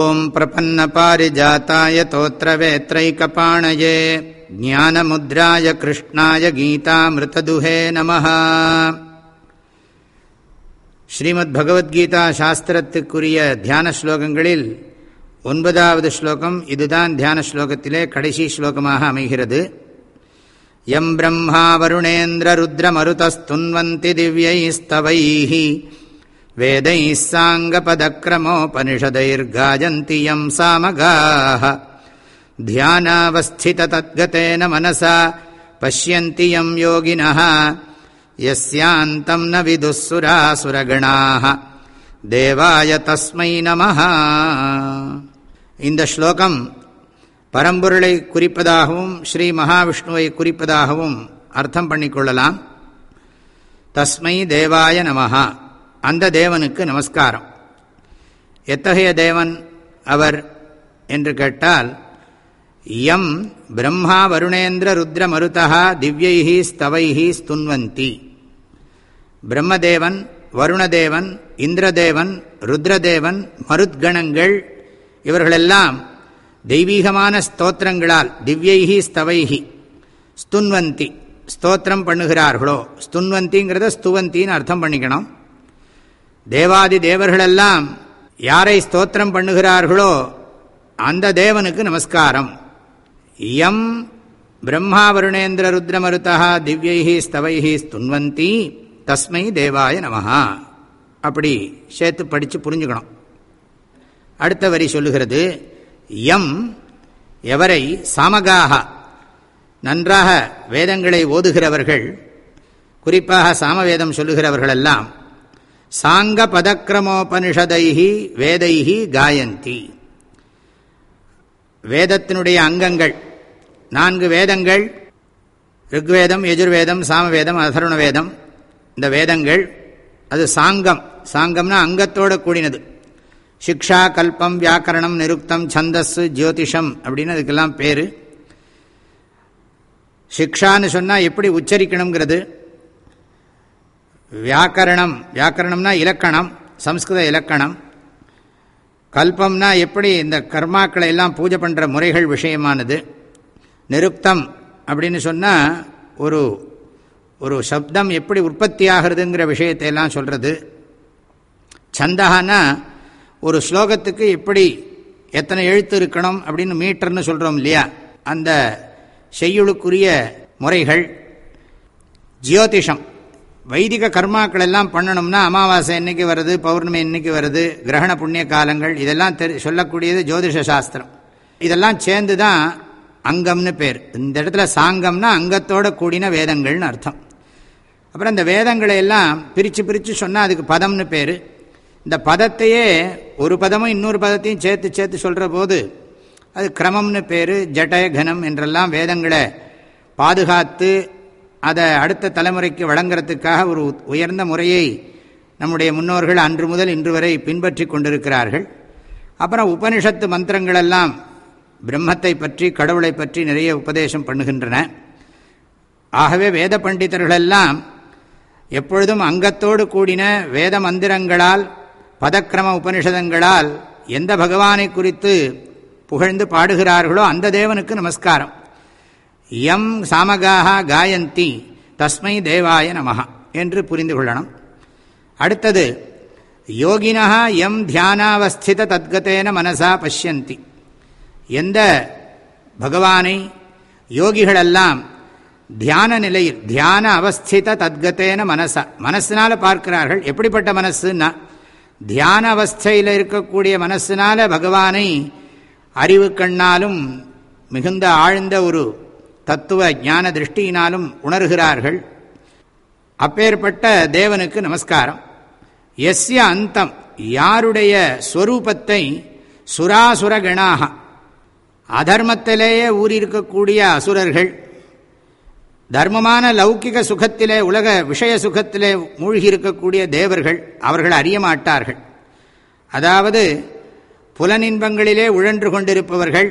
ॐ प्रपन्नपारिजाताय तोत्रवेत्रैकपाणये ज्ञानमुद्राय कृष्णाय गीतामृतदुहे नमः ஸ்ரீமத் பகவத்கீதா சாஸ்திரத்துக்குரிய தியான ஸ்லோகங்களில் ஒன்பதாவது ஸ்லோகம் இதுதான் தியான ஸ்லோகத்திலே கடைசி ஸ்லோகமாக அமைகிறது எம் பிரம்மா வருணேந்திர ருத்ரமருதஸ்துன்வந்தி திவ்யைஸ்தவைः वेदैः साङ्गपदक्रमोपनिषदैर्गायन्ति यम् सामगाः ध्यानावस्थिततद्गतेन मनसा पश्यन्ति यम् योगिनः यस्यान्तम् न विदुःसुरासुरगणाः தேவாய தஸ்மை நமஹ இந்த ஸ்லோகம் பரம்பொருளை குறிப்பதாகவும் ஸ்ரீ மகாவிஷ்ணுவை குறிப்பதாகவும் அர்த்தம் பண்ணிக்கொள்ளலாம் தஸ்மை தேவாய நமஹா அந்த தேவனுக்கு நமஸ்காரம். எத்தகைய தேவன் அவர் என்று கேட்டால் எம் பிரம்மா வருணேந்திர ருத்ர மருதா திவ்யைஹி ஸ்தவைஹி ஸ்துன்வந்தி. பிரம்மதேவன் வருணதேவன் இந்திரதேவன் ருத்ரதேவன் மருத்கணங்கள் இவர்களெல்லாம் தெய்வீகமான ஸ்தோத்திரங்களால் திவ்யைஹி ஸ்தவைஹி ஸ்துன்வந்தி ஸ்தோத்திரம் பண்ணுகிறார்களோ? ஸ்துன்வந்திங்கிறத ஸ்துவந்தின்னு அர்த்தம் பண்ணிக்கணும். தேவாதி தேவர்களெல்லாம் யாரை ஸ்தோத்திரம் பண்ணுகிறார்களோ அந்த தேவனுக்கு நமஸ்காரம். யம் பிரம்மா வருணேந்திர ருத்ரமருத்தா திவ்யைஹி ஸ்தவைஹி ஸ்துன்வந்தி தஸ்மை தேவாய நமஹா. அப்படி சேர்த்து படித்து புரிஞ்சுக்கணும். அடுத்த வரி சொல்லுகிறது எம் எவரை சாமகாக நன்றாக வேதங்களை ஓதுகிறவர்கள் குறிப்பாக சாமவேதம் சொல்லுகிறவர்களெல்லாம் சாங்க பதக்கிரமோபனிஷதை வேதைஹி காயந்தி. வேதத்தினுடைய அங்கங்கள். நான்கு வேதங்கள். ருக்வேதம் எஜுர்வேதம் சாமவேதம் அசருண வேதம் இந்த வேதங்கள் அது சாங்கம். சாங்கம்னா அங்கத்தோடு கூடினது. சிக்ஷா கல்பம் வியாக்கரணம் நிருக்தம் சந்தஸ் ஜோதிஷம் அப்படின்னு அதுக்கெல்லாம் பேர். சிக்ஷான்னு சொன்னால் எப்படி உச்சரிக்கணுங்கிறது? வியாக்கரணம். வியாக்கரணம்னா இலக்கணம் சம்ஸ்கிருத இலக்கணம். கல்பம்னா எப்படி இந்த கர்மாக்களை எல்லாம் பூஜை பண்ணுற முறைகள் விஷயமானது. நிருப்தம் அப்படின்னு சொன்னால் ஒரு ஒரு சப்தம் எப்படி உற்பத்தி ஆகிறதுங்கிற விஷயத்தையெல்லாம் சொல்கிறது சந்தகானா ஒரு ஸ்லோகத்துக்கு எப்படி எத்தனை எழுத்து இருக்கணும் அப்படின்னு மீட்டர்னு சொல்கிறோம் இல்லையா? அந்த செய்யுளுக்குரிய முறைகள். ஜியோதிஷம். வைதிக கர்மாக்கள் எல்லாம் பண்ணணும்னா அமாவாசை என்றைக்கு வருது பௌர்ணமி என்னைக்கு வருது கிரகண புண்ணிய காலங்கள் இதெல்லாம் தெரி சொல்லக்கூடியது ஜோதிஷ சாஸ்திரம். இதெல்லாம் சேர்ந்து தான் அங்கம்னு பேர். இந்த இடத்துல சாங்கம்னா அங்கத்தோட கூடின வேதங்கள்னு அர்த்தம். அப்புறம் இந்த வேதங்களை எல்லாம் பிரித்து பிரித்து சொன்னால் அதுக்கு பதம்னு பேர். இந்த பதத்தையே ஒரு பதமும் இன்னொரு பதத்தையும் சேர்த்து சேர்த்து சொல்கிற போது அது கிரமம்னு பேர் ஜட்டய கனம் என்றெல்லாம் வேதங்களை பாதுகாத்து அதை அடுத்த தலைமுறைக்கு வழங்குறதுக்காக ஒரு உயர்ந்த முறையை நம்முடைய முன்னோர்கள் அன்று முதல் இன்று வரை பின்பற்றி கொண்டிருக்கிறார்கள். அப்புறம் உபனிஷத்து மந்திரங்களெல்லாம் பிரம்மத்தை பற்றி கடவுளை பற்றி நிறைய உபதேசம் பண்ணுகின்றன. ஆகவே வேத பண்டிதர்களெல்லாம் எப்பொழுதும் அங்கத்தோடு கூடின வேத மந்திரங்களால் பதக்கிரம உபனிஷதங்களால் எந்த பகவானை குறித்து புகழ்ந்து பாடுகிறார்களோ அந்த தேவனுக்கு நமஸ்காரம். எம் சாமகாக காயந்தி தஸ்மை தேவாய நமஹா என்று புரிந்து கொள்ளணும். அடுத்தது யோகினா எம் தியானாவஸ்தித தத்கத்தேன மனசா பஷ்யந்தி. எந்த பகவானை யோகிகளெல்லாம் தியான நிலையில் தியான அவஸ்தித தத்கத்தேன மனசா மனசினால் பார்க்கிறார்கள். எப்படிப்பட்ட மனசுன்னா தியான அவஸ்தையில் இருக்கக்கூடிய மனசினால பகவானை அறிவு கண்ணாலும் மிகுந்த ஆழ்ந்த ஒரு தத்துவ ஞான திருஷ்டியினாலும் உணர்கிறார்கள். அப்பேற்பட்ட தேவனுக்கு நமஸ்காரம். எஸ்ய அந்தம் யாருடைய ஸ்வரூபத்தை சுராசுரகணாக அதர்மத்திலேயே ஊறியிருக்கக்கூடிய அசுரர்கள் தர்மமான லௌகிக சுகத்திலே உலக விஷய சுகத்திலே மூழ்கி இருக்கக்கூடிய தேவர்கள் அவர்கள் அறிய மாட்டார்கள். அதாவது புலனின்பங்களிலே உழன்று கொண்டிருப்பவர்கள்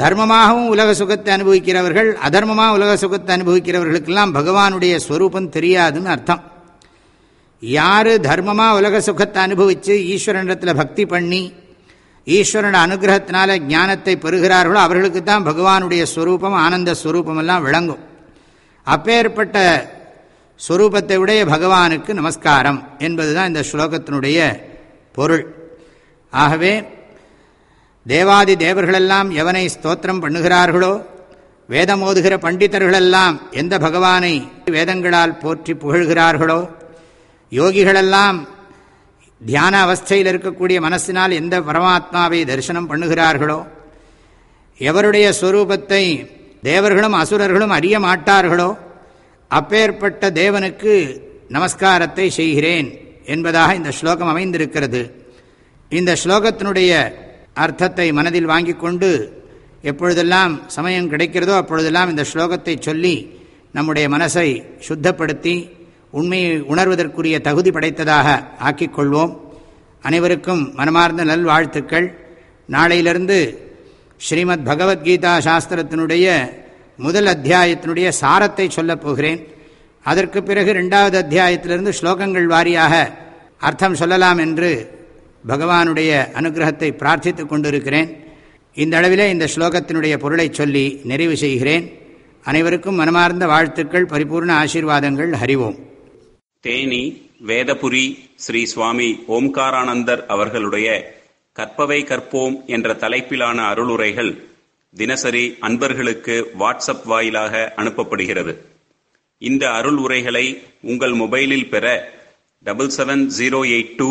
தர்மமாகவும் உலக சுகத்தை அனுபவிக்கிறவர்கள் அதர்மமாக உலக சுகத்தை அனுபவிக்கிறவர்களுக்கெல்லாம் பகவானுடைய ஸ்வரூபம் தெரியாதுன்னு அர்த்தம். யார் தர்மமாக உலக சுகத்தை அனுபவித்து ஈஸ்வரனிடத்தில் பக்தி பண்ணி ஈஸ்வரன் அனுகிரகத்தினால ஞானத்தை பெறுகிறார்களோ அவர்களுக்கு தான் பகவானுடைய ஸ்வரூபம் ஆனந்த ஸ்வரூபம் எல்லாம் விளங்கும். அப்பேற்பட்ட ஸ்வரூபத்தை உடைய பகவானுக்கு நமஸ்காரம் என்பதுதான் இந்த ஸ்லோகத்தினுடைய பொருள். ஆகவே தேவாதி தேவர்களெல்லாம் எவனை ஸ்தோத்திரம் பண்ணுகிறார்களோ வேதமோதுகிற பண்டிதர்களெல்லாம் எந்த பகவானை வேதங்களால் போற்றி புகழ்கிறார்களோ யோகிகளெல்லாம் தியான அவஸ்தையில் இருக்கக்கூடிய மனசினால் எந்த பரமாத்மாவை தரிசனம் பண்ணுகிறார்களோ எவருடைய ஸ்வரூபத்தை தேவர்களும் அசுரர்களும் அறிய மாட்டார்களோ அப்பேற்பட்ட தேவனுக்கு நமஸ்காரத்தை செய்கிறேன் என்பதாக இந்த ஸ்லோகம் அமைந்திருக்கிறது. இந்த ஸ்லோகத்தினுடைய அர்த்தத்தை மனதில் வாங்கி கொண்டு எப்பொழுதெல்லாம் சமயம் கிடைக்கிறதோ அப்பொழுதெல்லாம் இந்த ஸ்லோகத்தை சொல்லி நம்முடைய மனசை சுத்தப்படுத்தி உண்மையை உணர்வதற்குரிய தகுதி படைத்ததாக ஆக்கிக்கொள்வோம். அனைவருக்கும் மனமார்ந்த நல்வாழ்த்துக்கள். நாளையிலிருந்து ஸ்ரீமத் பகவத்கீதா சாஸ்திரத்தினுடைய முதல் அத்தியாயத்தினுடைய சாரத்தை சொல்லப் போகிறேன். அதற்கு பிறகு ரெண்டாவது அத்தியாயத்திலிருந்து ஸ்லோகங்கள் வாரியாக அர்த்தம் சொல்லலாம் என்று பகவானுடைய அனுகிரகத்தை பிரார்த்தித்து கொண்டிருக்கிறேன். இந்த அளவிலே இந்த ஸ்லோகத்தினுடைய பொருளை சொல்லி நிறைவு செய்கிறேன். அனைவருக்கும் மனமார்ந்த வாழ்த்துக்கள் பரிபூர்ண ஆசீர்வாதங்கள் அறிவோம் தேனி வேதபுரி ஸ்ரீ சுவாமி ஓம்காரானந்தர் அவர்களுடைய கற்பவை கற்போம் என்ற தலைப்பிலான அருளுரைகள் தினசரி அன்பர்களுக்கு வாட்ஸ்அப் வாயிலாக அனுப்பப்படுகிறது. இந்த அருள் உரைகளை உங்கள் மொபைலில் பெற double seven zero eight two